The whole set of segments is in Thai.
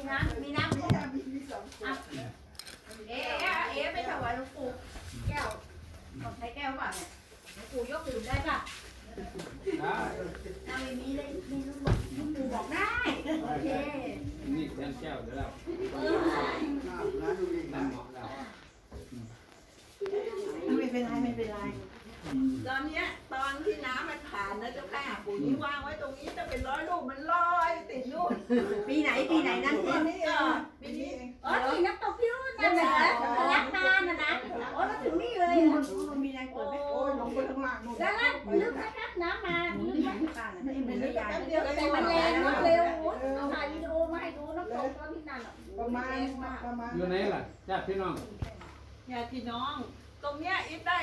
มีน้ำมีน้ำมีน้ำมีมีสองขวดเอ๊ะเอ๊ะเอ๊ะไปถวายหลวงปู่แก้วต้องใช้แก้วเปล่าเนี่ยหลวงปู่ยกดื่มได้ป่ะได้ถ้าไม่มีเลยไม่รู้หลวงปู่บอกได้โอเคนี่แทนแก้วเดี๋ยวเราน้ำน้ำดูดินั่นเหมาะแล้วไม่เป็นไรไม่เป็นไรตอนเนี้ยตอนที่น้ำมันผ่านนะเจ้าค่ะปุ๋ยนี่วางไว้ตรงนี้จะเป็นร้อยลูกมันลอยติด นู่นปีไหนปีไหนนั่นปีสินี้เองปีนี้เองอ๋อที่น้ำตกพี่รุ่นนั่นเหรอรักตาน่ะนะโอ้แล้วถึงนี่เลยเหรอมีแรงเกิดไหมโอ้ยลงไปข้างล่างนู่นแล้วนั่นลึกไหมครับน้ำมาลึกไหมป้าน่ะไม่ไม่ใหญ่แป๊บเดียวก็แต่มันแรงรวดเร็วโอ้ยเอาถ่ายวิดีโอมาให้ดูน้ำตกตอนที่นั่นอะประมาณประมาณอยู่ไหนล่ะญาติพี่น้องญาติพี่น้อง ตรงเนี้ยอิฟได้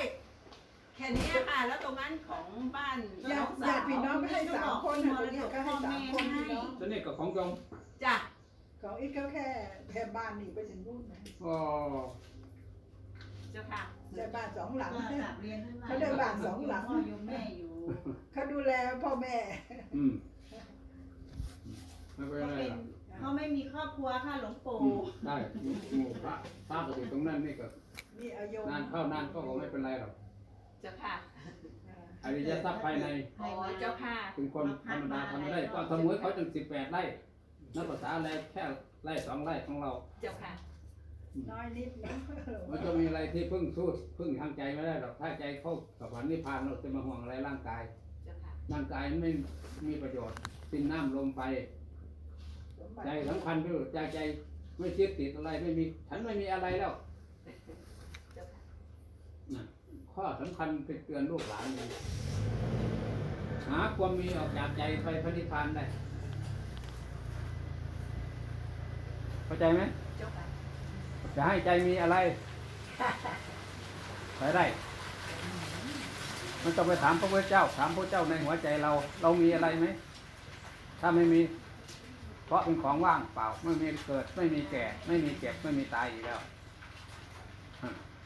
แค่นี้ค่ะ แล้วตรงนั้นของบ้านญาติญาติพี่น้องก็ให้สามคนนะเดียวก็ให้สามคนพี่น้องตัวนี้กับของจงจ้ะของอีกก็แค่แค่บ้านนี่ไปถึงนู่นนะอ๋อเจ้าค่ะแต่บ้านสองหลังกลับเรียนข้างในเขาได้บ้านสองหลังพ่ออยู่แม่อยู่เขาดูแลพ่อแม่อืมไม่เป็นเขาไรเป็นหรอกเขาไม่มีครอบครัวค่ะหลวงปู่อืมได้หมู่พระพระก็อยู่ตรงนั้นนี่ก็นี่เอาโยมนานเข้านานก็คงไม่เป็นไรหรอก เจ้าค่ะอริยทรัพย์ภายใน อ๋อเจ้าค่ะ เป็นคนธรรมดาทำไม่ได้ก็สมุยเขาจนสิบแปดไร่นักภาษาอะไรแค่ไร่สองไร่ของเรา เจ้าค่ะ น้อยนิดนะมันจะมีอะไรที่พึ่งสู้พึ่งทางใจไม่ได้หรอกถ้าใจเข้ากับพันนิพพานเราจะมาห่วงอะไรร่างกาย เจ้าค่ะ ร่างกายไม่มีประโยชน์สิ้นน้ำลมไฟสมบัติใจสำคัญที่สุดใจใจไม่ยึดติดอะไรไม่มี ฉันไม่มีอะไรแล้ว เจ้าค่ะนะ ข้อสำคัญเป็นเตือนลูกหลานเลยหาความมีออกจากใจไปพระนิพพานได้ เข้าใจไหมจะจะให้ใจมีอะไรไปได้ มันต้องไปถามพระพุทธเจ้า ถามพระเจ้าในหัวใจเรา เรามีอะไรไหม ถ้าไม่มี เพราะเป็นของว่างเปล่า ไม่มีเกิด ไม่มีแก่ ไม่มีเจ็บ ไม่มีตายอีกแล้ว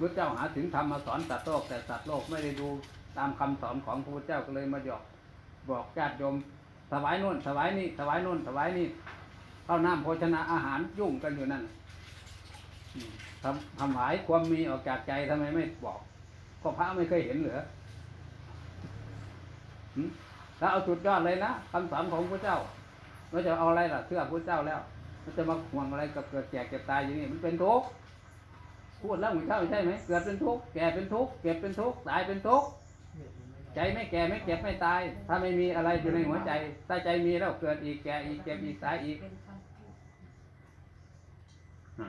พระเจ้าหาถึงธรรมมาสอนสัตว์โลกแต่สัตว์โลกไม่ได้ดูตามคำสอนของพระพุทธเจ้าก็เลยมาหยอกบอกญาติโยมถวายโน่นถวายนี่ถวายโน่นถวายนี่เข้าน้ำโภชนาอาหารยุ่งกันอยู่นั่นทำทำหายความมีออกจากใจทำไมไม่บอกก็พระไม่เคยเห็นเหรือหึแล้วเอาจุดยอดเลยนะคำสอนของพระเจ้าเราจะเอาอะไรล่ะเชื่อพระเจ้าแล้วมันจะมาห่วงอะไรกับเกิดแก่เก็บตายอย่างนี้มันเป็นทุกข์ พูดแล้วเหมือนเจ้าใช่ไหมเกิดเป็นทุกข์แก่เป็นทุกข์เก็บเป็นทุกข์ตายเป็นทุกข์ใจไม่แก่ไม่เก็บไม่ตาย ถ้าไม่มีอะไรอยู่ในหัวใจ ถ้าใจมีแล้วเกิดอีกแก่อีกเก็บอีกตายอีกอะ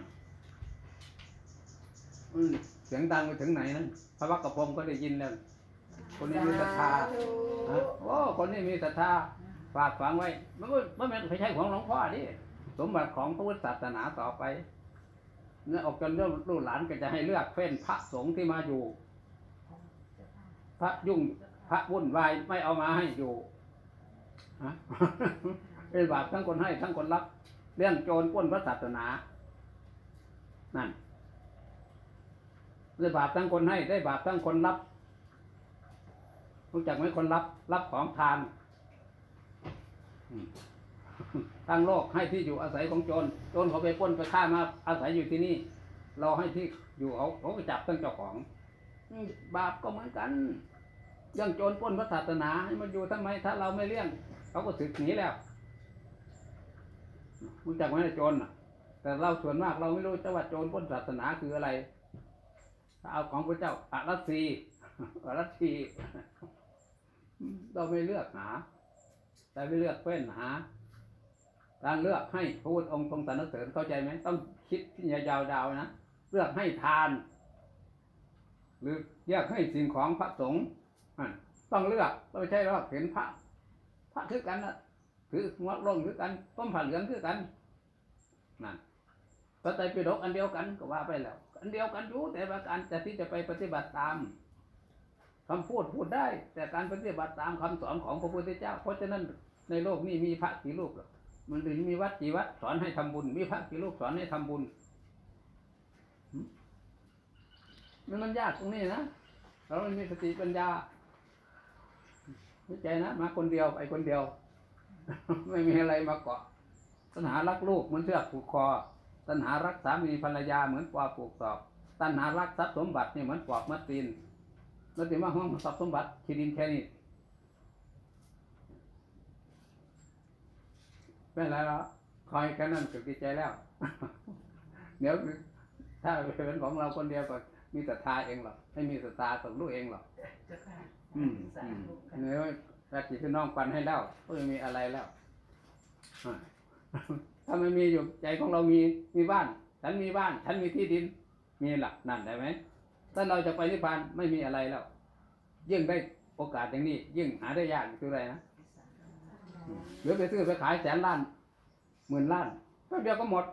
อืมเสียงดังไปถึงไหนนั้นพระวักกระพงก็ได้ยินแล้วคนนี้มีศรัทธาฮะโอ้คนนี้มีศรัทธาฝากฝังไว้ มันก็มันไม่ใช่ของหลวงพ่อนี่สมบัติของพระพุทธศาสนาต่อไป เนี่ยออกจนลูกหลานก็จะให้เลือกเฟ้นพระสงฆ์ที่มาอยู่ พระยุ่งพระวุ่นวายไม่เอามาให้อยู่ฮะเป็นบาปทั้งคนให้ทั้งคนรับ เรื่องโจรป้นพระศาสนา นั่นได้บาปทั้งคนให้ได้บาปทั้งคนรับ รู้จักไหมคนรับ รับของทาน อืมตั้งโลกให้ที่อยู่อาศัยของโจรโจรเขาไปป้นไปฆ่ามาอาศัยอยู่ที่นี่ เราให้ที่อยู่เขาเขาก็จับตั้งเจ้าของบาปก็เหมือนกันเรื่องโจรป้นพระศาสนาให้มันอยู่ทำไมถ้าเราไม่เลี้ยงเขาก็สึกหนีแล้วรู้จักไหมโจรน่ะ แต่เราส่วนมากเราไม่รู้จักว่าโจรป้นศาสนาคืออะไรถ้าเอาของพระเจ้าอารัสซีอารัสซีเราไม่เลือกหา แต่ไม่เลือกเฟ้นหา การเลือกให้พูดองค์ทรงสรรเสริญเข้าใจไหมต้องคิดที่ยาวดาวๆนะเลือกให้ทาน หรือเลือกให้สิ่งของพระสงฆ์ต้องเลือกไม่ใช่ว่าเห็นพระ พระคือกันนะถือหัวลงคือกันต้มผ่าเหลืองคือกันนั่นพระไตรปิฎกอันเดียวกันก็ว่าไปแล้ว อันเดียวกันอยู่แต่ว่าการจะที่จะไปปฏิบัติตามคำพูดพูดได้ แต่การปฏิบัติตามคำสอนของพระพุทธเจ้า เพราะฉะนั้นในโลกนี้มีพระกี่รูปหรอ มันถึงมีวัดกี่วัดสอนให้ทำบุญ มีพระกี่รูปสอนให้ทำบุญมันมันยากตรงนี้นะเราไม่มีสติปัญญาเข้าใจนะ มาคนเดียวไปคนเดียว ไม่มีอะไรมาเกาะตัณหารักลูกเหมือนเชือกผูกคอ ตัณหารักสามีภรรยาเหมือนปลาผูกศอก ตัณหารักทรัพย์สมบัตินี่เหมือนปลอกมัดตีนแล้วถึงว่าห้องทรัพย์สมบัติที่ดินแค่นี้ ไม่เป็นไรหรอกคอยแค่นั้นก็ดีใจแล้ว เดี๋ยวถ้าเป็นของเราคนเดียวก็มีศรัทธาเองหรอกไม่มีศรัทธาของลูกเองหรอกเจ้าค่ะอืมอืมเนื้อแรกที่พี่น้องปันให้แล้วก็ไม่มีอะไรแล้วอะถ้าไม่มีอยู่ใจของเรามีมีบ้าน ฉันมีบ้าน ฉันมีที่ดิน มีหลักนั่นได้ไหมถ้าเราจะไปนิพพานไม่มีอะไรแล้ว ยิ่งได้โอกาสอย่างนี้ ยิ่งหาได้ยากคืออะไรนะ หรือไปซื้อไปขายแสนล้านหมื่นล้านแป๊บเดียวก็หมด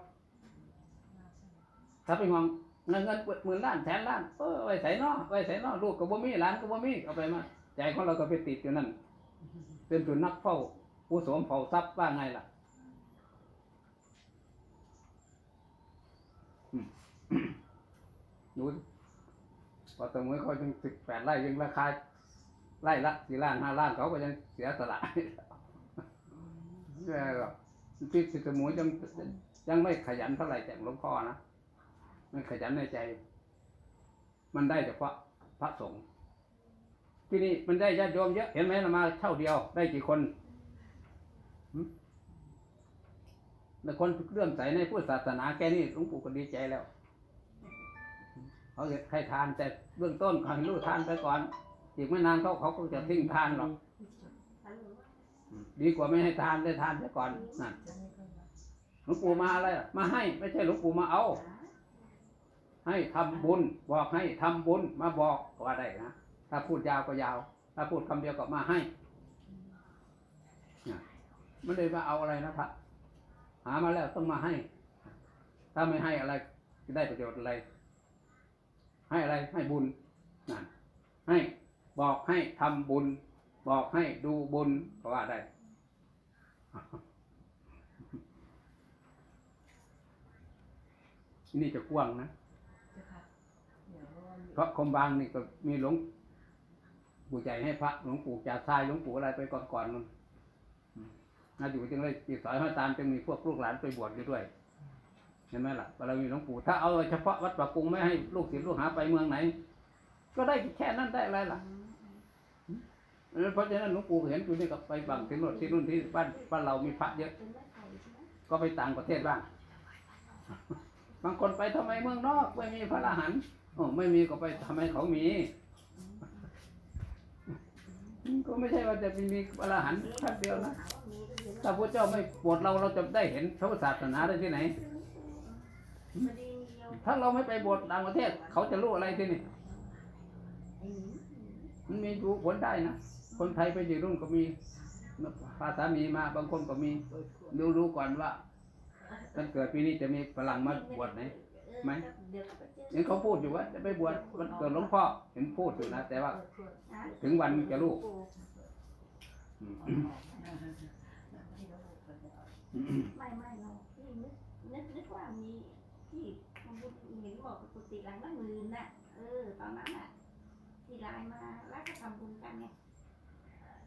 ถ้าไปงองเงินเงินหมื่นล้านแสนล้านเออไว้ใส่นอไว้ใส่นอลูกก็บ่มีหลานก็บ่มีเอาไปมาใจของเราก็ไปติดอยู่นั่นเป็นสุนัขเฝ้าผู้สมเฝ้าทรัพย์ว่าไงล่ะดูสิพอตะมวยเขายังสิบแปดไร่ยังราคาไร่ละสี่ล้านห้าล้านเขาก็ยังเสียสละ ไม่หรอกพี่สิตะมวยยังยังไม่ขยันเท่าไหร่แต่หลวงพ่อนะมันขยันในใจ มันได้เฉพาะพระสงฆ์ที่นี่มันได้ญาติโยมเยอะเห็นไหมเรามาเท่าเดียว ได้กี่คนแต่คนเลื่อมใสในพุทธศาสนาแค่นี้หลวงปู่ก็ดีใจแล้วเขาจะให้ทานแต่เบื้องต้นขอให้รู้ทานไปก่อน อีกไม่นานเขาเขาก็จะทิ้งทานหรอก ดีกว่าไม่ให้ทานได้ทานไปก่อนนั่นหลวงปู่มาอะไรมาให้ไม่ใช่หลวงปู่มาเอา ให้ทำบุญบอกให้ทำบุญมาบอกก็ว่าได้นะถ้าพูดยาวก็ยาว ถ้าพูดคำเดียวก็มาให้นี่ยไม่ได้มาเอาอะไรนะพระหามาแล้วต้องมาให้ ถ้าไม่ให้อะไรจะได้ประโยชน์อะไร ให้อะไรให้บุญนั่นให้บอกให้ทำบุญ บอกให้ดูบุญก็ว่าได้ นี่จะกว้างนะ เพราะคมบางนี่ก็มีหลวงปู่ใจให้พระหลวงปู่จ่าทรายหลวงปู่อะไรไปก่อนๆนั่นน่าอยู่จึงเลยติดสอยห้อยตามจึงมีพวกลูกหลานไปบวชอยู่ด้วยเห็นไหมล่ะบารมีหลวงปู่ถ้าเอาเฉพาะวัดปะกุงไม่ให้ลูกศิษย์ลูกหาไปเมืองไหน ก็ได้แค่นั้นได้อะไรล่ะ เพราะฉะนั้นหลวงปู่เห็นอยู่นี่ก็ไปบังที่โน่นที่นู่นที่บ้านบ้านเรามีพระเยอะ ก็ไปต่างประเทศบ้าง บางคนไปทำไมเมืองนอกไม่มีพระอรหันต์โอ้ไม่มีก็ไปทำไมเขามี ก็ไม่ใช่ว่าจะมีมีพระอรหันต์ท่านเดียวนะถ้าพระเจ้าไม่โปรดเราเราจะได้เห็นพระพุทธศาสนาได้ที่ไหน ถ้าเราไม่ไปบวชต่างประเทศ เขาจะรู้อะไรที่นี่ มันมีรู้ผลได้นะ คนไทยไปอยู่รุ่นก็มีภาษามีมาบางคนก็มีรู้รู้ก่อนว่ามันเกิดปีนี้จะมีฝรั่งมาบวชไหนไหมเห็นเขาพูดอยู่ว่าจะไปบวชวันเกิดหลวงพ่อเห็นพูดอยู่นะแต่ว่า ถึงวันจะรู้ไม่ไม่เราพี่นึกนึกนึกว่ามีที่ทำบุญเห็นบอกกุฏิหลังละหมื่นน่ะเออตอนนั้นน่ะที่ไลน์มาแล้วก็ทำบุญกันไง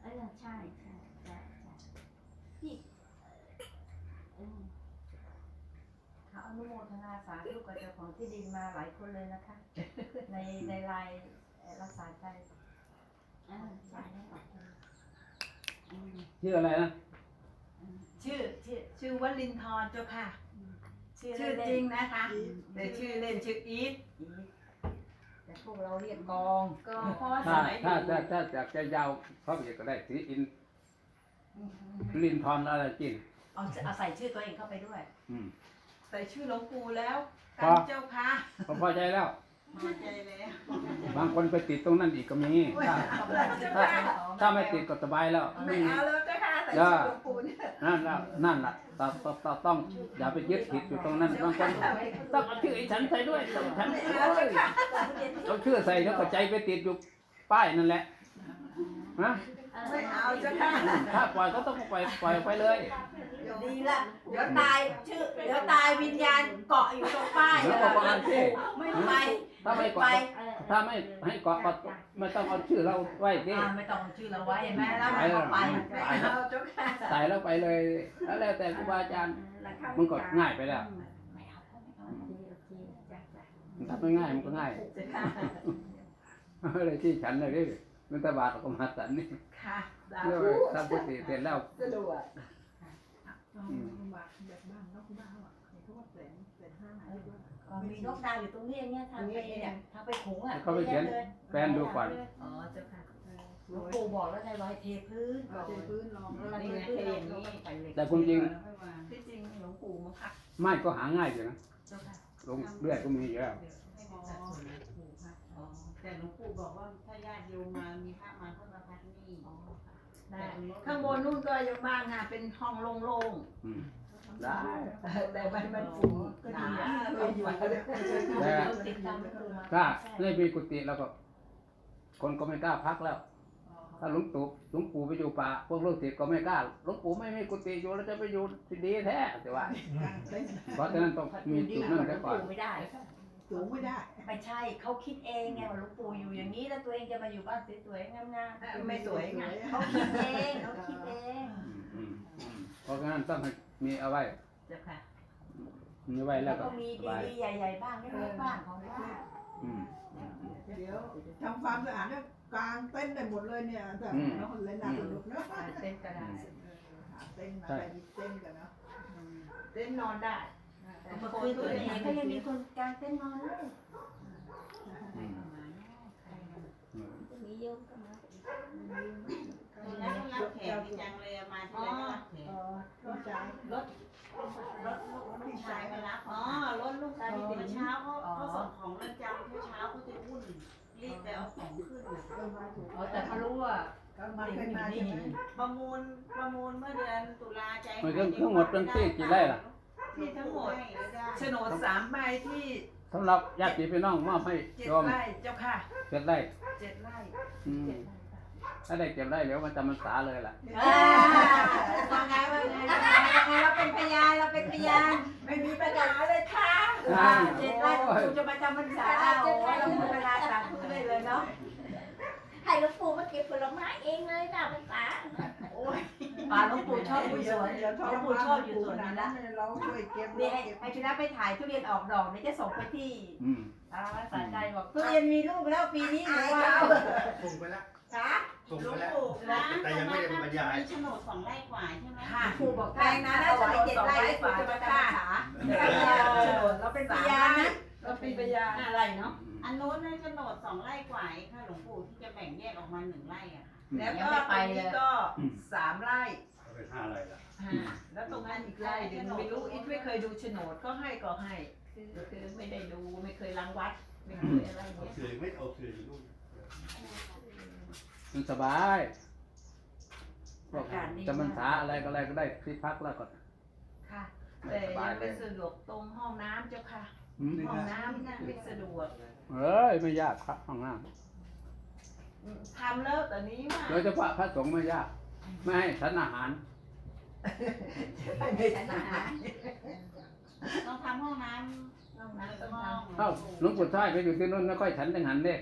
เออใช่ใช่ใช่ใช่พี่เออเขาอนุโมทนาสาธุกับเจ้าของที่ดินมาหลายคนเลยนะคะ ในในไลน์เอ่อรักษาใจเออใช่อืมชื่ออะไรนะชื่อชื่อชื่อวลินทร์เจ้าค่ะ ชื่อชื่อเล่นจริงนะคะแต่ชื่อเล่นชื่ออีทอีท แต่พวกเราเรียกกองก็พอสถ้ามัยถ้าถ้าถ้าอยากจะยาวเขาเรียกก็ได้สีอินลินทอนอะไรกินเอาเอาใส่ชื่อตัวเองเข้าไปด้วยอืม ใส่ชื่อหลวงปู่แล้วพกัอนเจ้าค่ะเขาพอใจแล้ว พอใจแล้วบางคนไปติดตรงนั้นอีกก็มีถ้า ถ้าถ้าไม่ติดก็สบายแล้วไม่ไม่มีเอาแล้วเจ้าค่ะ ใส่ชื่อหลวงปู่เนี่ยนั่นแหละนั่นแหละต้องต้องต้องต้องอย่าไปยึดติดอยู่ตรงนั้นบางคนต้องเอาชื่อไอ้ฉันใส่ด้วยต้องฉันโอ้ยเอาชื่อใส่แล้วก็ใจไปติดอยู่ป้ายนั่นแหละนะเออ ไม่เอาเจ้าค่ะถ้าปล่อยก็ต้องปล่อยปล่อยไปเลยโยดีละเดี๋ยวตายชื่อเดี๋ยวตายวิญญาณเกาะอยู่ตรงป้ายแล้วก็ประมาณที่ไม่ไปถ้าไม่เกาะถ้าไม่ให้เกาะก็ไม่ต้องเอาชื่อเราไว้ที่อ่าไม่ต้องเอาชื่อเราไว้เห็นไหมแล้วมันก็ไปไม่เอาเจ้าค่ะใส่แล้วไปเลยแล้วแล้วแต่ครูบาอาจารย์มันก็ง่ายไปแล้วไม่เอาไม่เอาโอเคโอเคจ้ะจ้ะทำไม่ง่ายมันก็ง่ายเจ้าค่ะเลยที่ฉันเลยนี่มันตบาทก็มาสันนี่ ค่ะสาเรียกธุว่าทำกุฏิเสร็จแล้ว สะดวกก็มีนกดาวอยู่ตรงนี้เนี่ยทางไปเนี่ยทางไปขุงอะเขาไปเขียน แฟนดูก่อนอ๋อเจ้าค่ะหลวงปู่บอกแล้วไงว่าให้เทพื้นก่อนเทพื้นรองแล้วนี่ไงเทอย่างนี้ไปเลยแต่ความจริงที่จริงหลวงปู่มาพักไม้ก็หาง่ายอยู่นะเจ้าค่ะลงเลือดก็มีอยู่แล้วแต่หลวงปู่บอกว่าถ้าญาติโยมมามีพระมาก็ มาพักนี่ได้ข้างบนนู่นก็ยังบ้างอะเป็นห้องโล่งอืมได้ ๆแต่มันมันฝุ่นหนาไม่อยู่เลยแต่ ติดตามหลวงปู่มาถ้าไม่มีกุฏิแล้วก็ คนก็ไม่กล้าพักแล้ว ถ้าหลวงปู่หลวงปู่ไปอยู่ป่าพวกลูกศิษย์ก็ไม่กล้าหลวงปู่ไม่มีกุฏิอยู่แล้วจะไปอยู่ที่ดีแท้แต่ว่า เพราะฉะนั้นต้องมีจุดนั่นหลซะวงก่อนปู่ไม่ได้ สูงไม่ได้ ไม่ใช่เขาคิดเองไงว่าหลวงปู่อยู่อย่างนี้แล้วตัวเองจะมาอยู่บ้านสวยๆงามไม่สวยไงๆเขาคิดเองเขาคิดเองอืมอืมอืมเพราะฉะนั้นต้องให้มีเอาไว้เจ้าค่ะมีไว้แล้แล้ววก็ก็มีสบายดีๆใหญ่ๆบ้างเล็กๆบ้างของบ้านอืมเดี๋ยวทำความสะอาดเนี่ยกลางเต้นได้หมดเลยเนี่ยแต่เนาะเลยน่าสนุกเนาะเต็มกระดาษหาเต้นมาไปเต้นกันเนาะเต้นนอนได้แต่เมื่อคืนตัวเองก็ยังมีคนกลางเต้นท์นอนเลยอืมอืมจะมีโยมก็มาแล้วก็รับแขกจังเลยมาที่ไรก็รับแขกพี่ชายรถรถลูกชายมารับอ๋อรถลูกชายเมื่อเช้าเขาเขาส่งของเรือนจำเมื่อเช้าเขาจะวุ่นรีบไปเอาของขึ้นอ๋อแต่เขารู้ว่าก็มาเคยมาใช่ไหมประมูลประมูลเมื่อเดือนตุลาใจมันทั้งทั้งหมดเป็นที่กี่ไร่ล่ะ ที่ทั้งหมดโฉนดสามใบที่สำหรับญาติพี่น้องมอบให้เจ็ดโยมไร่เจ้าค่ะเจ็ดไร่เจ็ดไร่อืมถ้าได้เจ็ดไร่เดี๋ยวมันจำมันสาเลยล่ะอ่าว่าไงว่าไงว่าไงเราเป็นพยานเราเป็นพยานไม่มีปัญหาเลยค่ะอ่าเจ็ดไร่กูจะมาจำพรรษาโอ้ยเรามีเวลาตัดมือได้เลยเนาะ ให้หลวงปู่มาเก็บผลไม้เองเลยนะภาษาโอ้ ยป่าหลวงปู่ชอบอยู่สวนเดี๋ยวหลวงปู่ชอบอยู่สวนนั้นี้นนะเราช่วยเก็บนี่ให้ให้พี่นัทไปถ่ายทุเรียนออกดอกเดี๋ยวจะส่งไปที่อืมอาราวัสาใจบอกทุเรียนมีลูกแล้วปีนี้หนูว่าส่งไปแล้วค่ะส่งหลไปวงแล้วปู่นะแต่ยังไม่ได้บรรยายมีโฉนดสองไร่กว่าใช่ไหมค่ะปู่บอกแปลงนั้นถวายเจ็ดไร่กูจะมาฆ่าหาโฉนดเราเป็นพยานนะเราเป็นพยานอะไรเนาะอันโน้นน่าจะโฉนดสองไร่กว่าเองค่ะหลวงปู่ที่จะแบ่งแยกออกมาหนึ่งไร่อะค่ะ แล้วก็ตรงนี้ก็สามไร่เป็นห้าไร่ละอ่าแล้วตรงนั้นอีกไร่หนึ่งไม่รู้อีกไม่เคยดูโฉนดก็ให้ก็ให้คือคือไม่ได้ดูไม่เคยรังวัด ไม่เคยอะไรเอาเงี้ยเสือไม่เอาเสืออยู่ลูกมันสบายพวกจำมันสาอะไรก็อะไรก็ได้ที่พักแล้วก็ค่ะไม่แต่สบายัยงเลไม่ยสะดวกตรงห้องน้ำเจ้าค่ะอืมห้องน้ำน่ะไม่สะดวก เอ้ยไม่ยากครับห้องน้อืม ทำแล้วแต่นี้ว่าำโดยเฉพาะพระสงฆ์ไม่ยาก ไม่ให้ฉันอาหาร ไม่ฉันอาหารต้องทำห้องน้ำห้องน้ำต้องห้องเอ้าหลวงปู่ท้ายไปอยู่ที่นู่นไม่ค่อยฉันจังหันเด้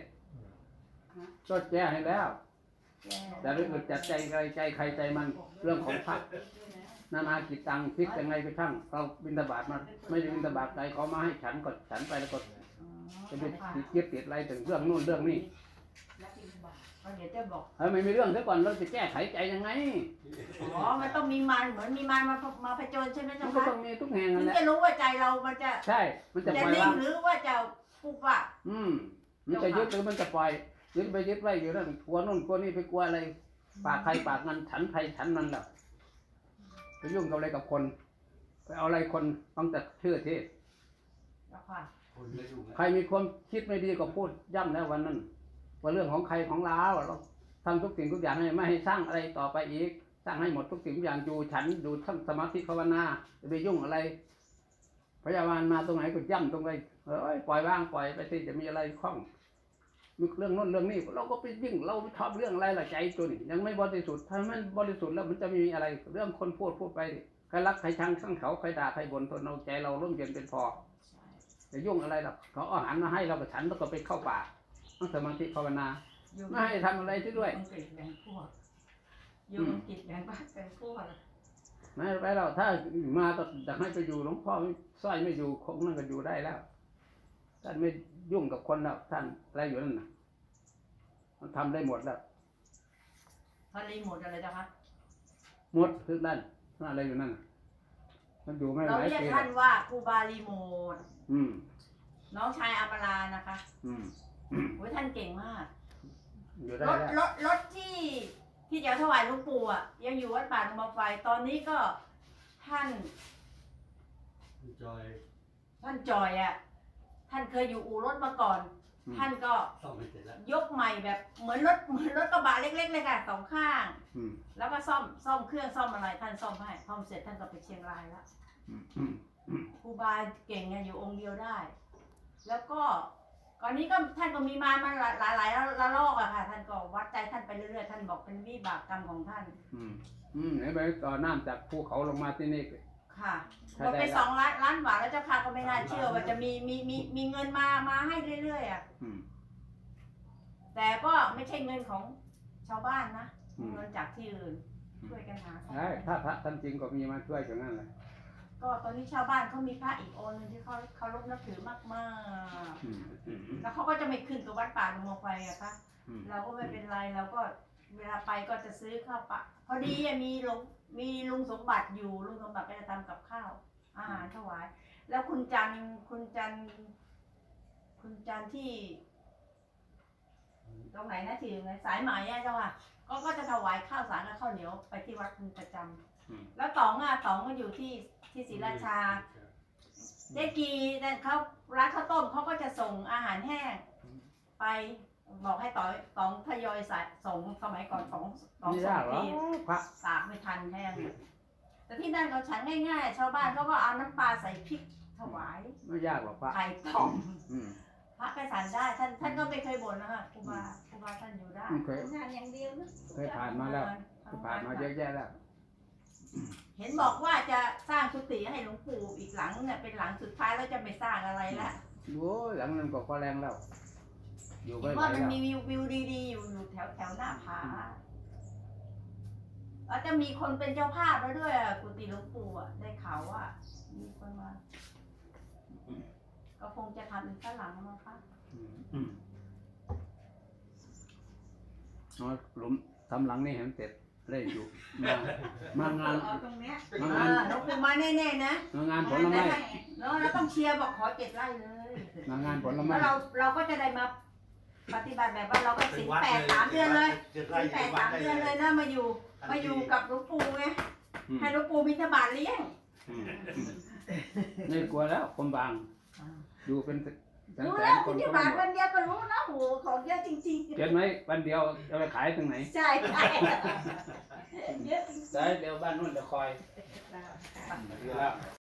ก็แก้ให้แล้วแต่เรื่องอื่นจัดใจใครใจใครใจมันเรื่องของพระนานากิจตังคิดยังไงก็ช่างเราบินตบาตมา ไม่ได้บินตบาตใจเขามาให้ฉันก็ฉันไปแล้วก็จะไปติดยึดติดอะไรถึงเรื่องนู่นเรื่องนี้ เดี๋ยวจะบอกเฮ้ยไม่มีเรื่องเสียก่อนเราจะแก้ไขใจยังไงอ๋อมันต้องมีมันเหมือนมีมันมามาผจญใช่ไหมมัเจ้านก็คะต้องมีทุกแห่งถึนั่นงแหละจะรู้ว่าใจเรามันจะใช่ มันจะจะปล่อยนิ่วางงหรือว่าจะปุบว่าบอืม มันจะยึดหรือมันจะปล่อยยึดไปยึดไว้อยู่นั่นกลัวนู่นกลัวนี่ไปกลัวอะไรปากใครปากมันฉันใครฉันนั่นแหละไปยุ่งกับอะไรกับคน ไปเอาอะไรคนต้องแต่เชื่อเทศแล้วค่ะ คนเลยอยู่ใครมีความคิดไม่ดีก็พูดย่ำแล้ววันนั้น ว่าเรื่องของใครของเราเราทำทุกสิ่งทุกอย่างให้ไม่ให้สร้างอะไรต่อไปอีก สร้างให้หมดทุกสิ่งทุกอย่างอยู่ฉันดูทั้งสมาธิภาวนาจะไปยุ่งอะไรพยาบาลมาตรงไหนก็ย่ำตรงไหนเอ้ยปล่อยว่างปล่อยไปสิจะมีอะไรข้องมีเรื่องน้นเรื่องนี้เราก็ไปยิ่งเราไปชอบเรื่องอะไรล่ะใจตัวนี่ยังไม่บริสุทธิ์ถ้ามันบริสุทธิ์แล้วมันจะไม่มีอะไรเรื่องคนพูดพูดไปใครรักใครชังช่างเขาใครด่าใครบ่นทนเอาใจเราร่มเย็นเป็นพอจะยุ่งอะไรหรอกเขาอาอาหารมาให้เราก็ฉันแล้วก็ไปเข้าป่า นั่งสมาธิภาวนาอยู่ไม่ให้ทำอะไรที่ด้วยอังกฤษแบ่งพวกอยู่อังกฤษแบ่งบ้านแบ่งพวกไม่ไปเราถ้ามาก็จะให้ไปอยู่หลวงพ่อสร้อยไม่อยู่คงนั่นก็อยู่ได้แล้ว ท่านไม่ยุ่งกับคนแล้วท่านอะไรอยู่นั่นน่ะมันทำได้หมดแล้วพอรีโมทอะไรเจ้าคะหมดทุกด้านท่านอะไรอยู่นั่นน่ะมันอยู่ไม่หเราลายเรียกปีท่านว่าครูบารีโมทอืมน้องชายอามาลานะคะ อืม โอ้ยท่านเก่งมาก อยู่ได้รถแล้วรถรถที่ที่จะถวายหลวงปู่อะ ยังอยู่วัดป่าธรรมไฟตอนนี้ก็ท่าน จอยท่านจอยอะ ท่านเคยอยู่อู่รถมาก่อน อืมท่านก็ซ่อมไม่เสร็จแล้วยกใหม่แบบเหมือนรถเหมือนรถกระบะเล็กๆเลยค่ะสองข้าง อืมแล้วก็ซ่อมซ่อมเครื่องซ่อมอะไรท่านซ่อมให้ซ่อมเสร็จท่านก็ไปเชียงรายแล้วอืมอืมครูบาเก่งไงอยู่องค์เดียวได้ แล้วก็ ก่อนนี้ก็ท่านก็มีมามาหลายหลายๆละลอกอะค่ะ ท่านก็วัดใจท่านไปเรื่อยๆท่านบอกเป็นวิบากกรรมของท่าน อืมอืมไหนไปต่อน้ำจากภูเขาลงมาที่นี่ ค่ะใช่หมดไปได้แล้วสองล้านล้านบาทแล้วเจ้าค่ะก็ไม่น่าเชื่อว่าจะมีมีมีมีเงินมามาให้เรื่อยๆอะอืม แต่ก็ไม่ใช่เงินของชาวบ้านนะอืม เงินจากที่อื่นช่วยกันหาใช่ถ้าพระท่านจริงก็มีมาช่วยอย่างนั้นเลย ก็ตอนนี้ชาวบ้านเขามีพระอีกองค์หนึงที่เขาเขารพนับถือมากอืมอืมอืมๆ แล้วเขาก็จะไม่ขึ้นกับวัดป่าหลวงมอไฟอะค่ะอืมเราก็ไม่เป็นไรเราก็เวลาไปก็จะซื้อข้าวปะพอดีอะมีลุงมีลุงสมบัติอยู่ลุงสมบัติก็จะทำกับข้าวอาหารถวาย แล้วคุณจันทร์คุณจันทร์คุณจันทร์ที่ ตรงไหนนะที่ไหนสายไหมอะเจ้าค่ะก็ก็จะถวายข้าวสารกับข้าวเหนียวไปที่วัดเป็นประจำแล้วตองอะตองก็อยู่ที่ ที่ศรีราชาเจ๊กีนั่นเขาร้านข้าวต้มเขาก็จะส่งอาหารแห้งไปบอกให้ต่อยตองทยอยใส่ส่งสมัยก่อนสองสองไม่สอยางกหรอทีพระตากไม่ทันแห้งแต่ที่นั่นเขาฉันง่ายๆ ชาวบ้านเขาก็เอาน้ำปลาใส่พริกถวายไม่ยากหรอกพระไข่ต้ม อืม พระก็ฉันได้ท่านท่านก็ไม่เคยบ่นนะคะครูบาครูบาท่านอยู่ได้เคย งานอย่างเดียวนะเคยผ่านมาแล้วเคยผ่านมาเยอะแยะแล้ว เห็นบอกว่าจะสร้างกุฏิให้หลวงปู่อีกหลังเนี่ยเป็นหลังสุดท้ายแล้วจะไม่สร้างอะไรละโอ้ยหลังนั้นก็พอแรงแล้ว อยู่เพไม่ไหวราะมันแล้วมีวิววิวดีๆอยู่อยู่แถวแถวหน้าผาแล้วจะมีคนเป็นเจ้าภาพแล้วด้วยอะกุฏิหลวงปู่อะได้ข่าวว่ามีคนมา ก็คงจะทำเป็นฝรั่งมั้งคะอืมอืมเอาหลุมทำหลังนี่เห็นเสร็จ เล่นอยู่มามางานเอาตรงเนี้ยมาอ่างานหลวงปู่มาแน่ๆนะมางานผลไม้แล้วเราต้องเชียร์บอกขอเจ็ดไร่เลยมางานผลไม้แล้วเราเราก็จะได้มาปฏิบัติแบบว่าเราก็สินแปดสามเดือนเลยเจ็ดสิไร่นแปดสามเดือนเลยนะมาอยู่ มาอยู่กับหลวงปู่ไงอืมให้หลวงปู่บิณฑบาตเลี้ยง อืมไม่กลัวแล้วคนบาง ดูเป็นแสน รู้แสแล้นวคบินณฑก็บาไม่ตหมวัดนเดียวก็รู้นะโหของเยอะจริงเก็บไหมวันเดียวจะไปขายตรงไหนๆใช่ใช่เยอะจริงๆได้เดี๋ยวบ้านนู้นจะคอยได้ดีแล้ว